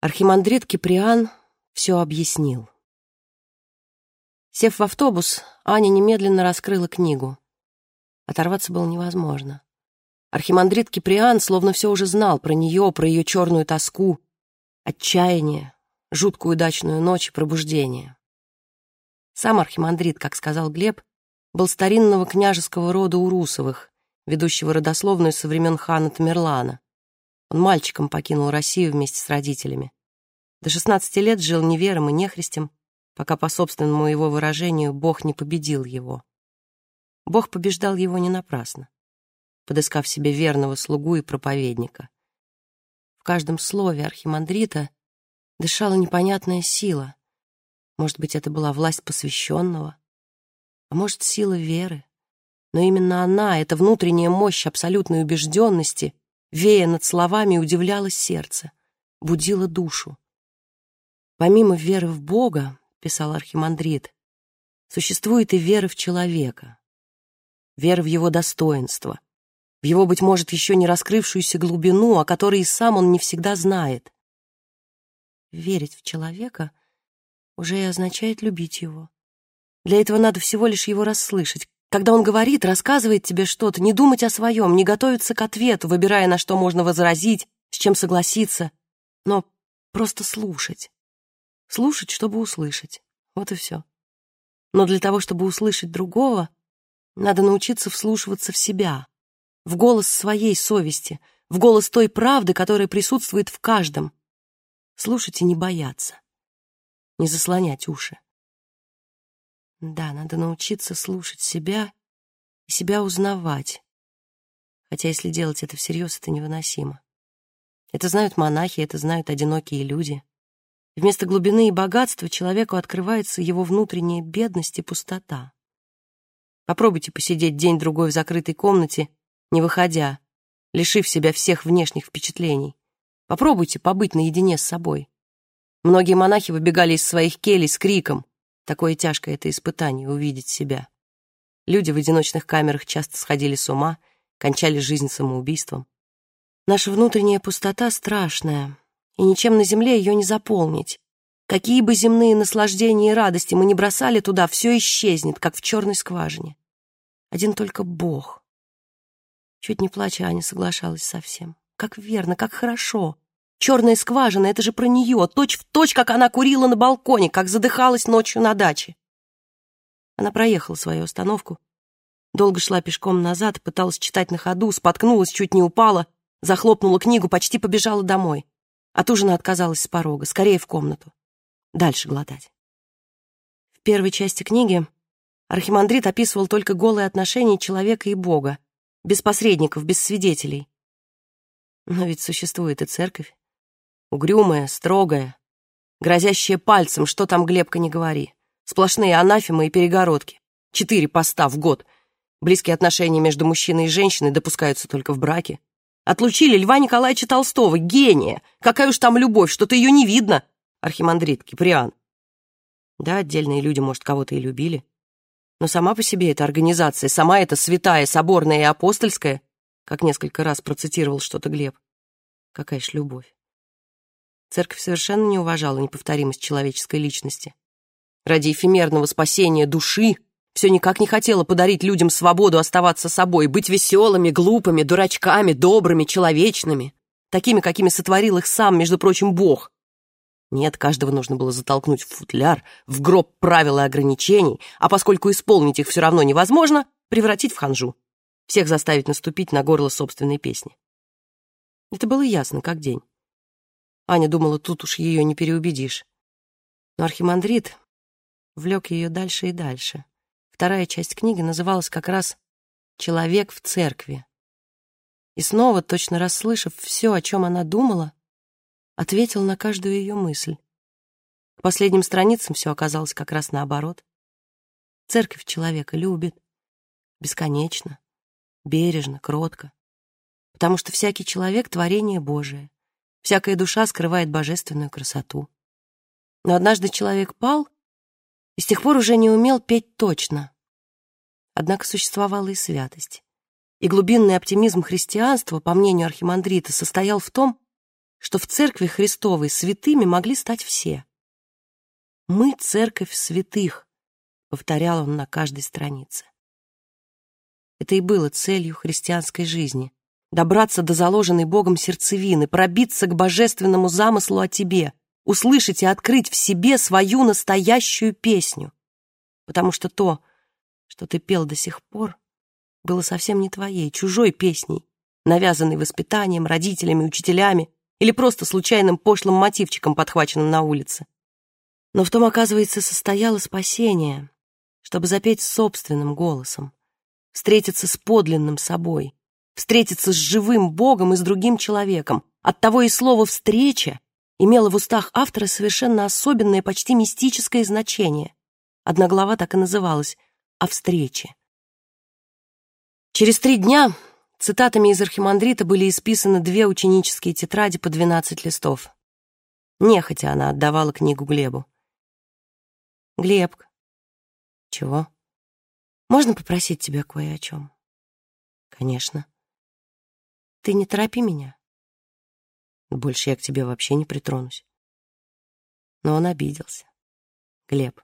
Архимандрит Киприан все объяснил. Сев в автобус, Аня немедленно раскрыла книгу. Оторваться было невозможно. Архимандрит Киприан словно все уже знал про нее, про ее черную тоску, отчаяние, жуткую дачную ночь и пробуждение. Сам архимандрит, как сказал Глеб, был старинного княжеского рода Урусовых, ведущего родословную со времен хана Тамерлана. Он мальчиком покинул Россию вместе с родителями. До 16 лет жил невером и нехристем, пока, по собственному его выражению, Бог не победил его. Бог побеждал его не напрасно, подыскав себе верного слугу и проповедника. В каждом слове архимандрита дышала непонятная сила. Может быть, это была власть посвященного, а может, сила веры. Но именно она, эта внутренняя мощь абсолютной убежденности, вея над словами, удивляла сердце, будила душу. Помимо веры в Бога, писал архимандрит, существует и вера в человека, вера в его достоинство, в его, быть может, еще не раскрывшуюся глубину, о которой и сам он не всегда знает. Верить в человека уже и означает любить его. Для этого надо всего лишь его расслышать, когда он говорит, рассказывает тебе что-то, не думать о своем, не готовиться к ответу, выбирая, на что можно возразить, с чем согласиться, но просто слушать. Слушать, чтобы услышать. Вот и все. Но для того, чтобы услышать другого, надо научиться вслушиваться в себя, в голос своей совести, в голос той правды, которая присутствует в каждом. Слушать и не бояться. Не заслонять уши. Да, надо научиться слушать себя и себя узнавать. Хотя если делать это всерьез, это невыносимо. Это знают монахи, это знают одинокие люди. Вместо глубины и богатства человеку открывается его внутренняя бедность и пустота. Попробуйте посидеть день-другой в закрытой комнате, не выходя, лишив себя всех внешних впечатлений. Попробуйте побыть наедине с собой. Многие монахи выбегали из своих келей с криком Такое тяжкое это испытание — увидеть себя. Люди в одиночных камерах часто сходили с ума, кончали жизнь самоубийством. Наша внутренняя пустота страшная, и ничем на земле ее не заполнить. Какие бы земные наслаждения и радости мы ни бросали туда, все исчезнет, как в черной скважине. Один только Бог. Чуть не плача, Аня соглашалась совсем. Как верно, как хорошо. Черная скважина — это же про нее, точь в точь, как она курила на балконе, как задыхалась ночью на даче. Она проехала свою остановку, долго шла пешком назад, пыталась читать на ходу, споткнулась, чуть не упала, захлопнула книгу, почти побежала домой. От ужина отказалась с порога, скорее в комнату. Дальше глотать. В первой части книги Архимандрит описывал только голые отношения человека и Бога, без посредников, без свидетелей. Но ведь существует и церковь. Угрюмая, строгая, грозящая пальцем, что там Глебка не говори. Сплошные анафемы и перегородки. Четыре поста в год. Близкие отношения между мужчиной и женщиной допускаются только в браке. Отлучили Льва Николаевича Толстого, гения! Какая уж там любовь, что-то ее не видно! Архимандрит Киприан. Да, отдельные люди, может, кого-то и любили. Но сама по себе эта организация, сама эта святая, соборная и апостольская, как несколько раз процитировал что-то Глеб. Какая ж любовь. Церковь совершенно не уважала неповторимость человеческой личности. Ради эфемерного спасения души все никак не хотела подарить людям свободу оставаться собой, быть веселыми, глупыми, дурачками, добрыми, человечными, такими, какими сотворил их сам, между прочим, Бог. Нет, каждого нужно было затолкнуть в футляр, в гроб правил и ограничений, а поскольку исполнить их все равно невозможно, превратить в ханжу. Всех заставить наступить на горло собственной песни. Это было ясно, как день. Аня думала, тут уж ее не переубедишь. Но архимандрит влек ее дальше и дальше. Вторая часть книги называлась как раз «Человек в церкви». И снова, точно расслышав все, о чем она думала, ответил на каждую ее мысль. К последним страницам все оказалось как раз наоборот. Церковь человека любит. Бесконечно, бережно, кротко. Потому что всякий человек — творение Божие. Всякая душа скрывает божественную красоту. Но однажды человек пал и с тех пор уже не умел петь точно. Однако существовала и святость. И глубинный оптимизм христианства, по мнению архимандрита, состоял в том, что в церкви Христовой святыми могли стать все. «Мы — церковь святых», — повторял он на каждой странице. Это и было целью христианской жизни — добраться до заложенной Богом сердцевины, пробиться к божественному замыслу о тебе, услышать и открыть в себе свою настоящую песню. Потому что то, что ты пел до сих пор, было совсем не твоей, чужой песней, навязанной воспитанием, родителями, учителями или просто случайным пошлым мотивчиком, подхваченным на улице. Но в том, оказывается, состояло спасение, чтобы запеть собственным голосом, встретиться с подлинным собой, встретиться с живым Богом и с другим человеком. Оттого и слово «встреча» имело в устах автора совершенно особенное, почти мистическое значение. Одна глава так и называлась «О встрече». Через три дня цитатами из Архимандрита были исписаны две ученические тетради по 12 листов. Нехотя она отдавала книгу Глебу. «Глеб, чего?» Можно попросить тебя кое о чем? Конечно. Ты не торопи меня. Больше я к тебе вообще не притронусь. Но он обиделся. Глеб,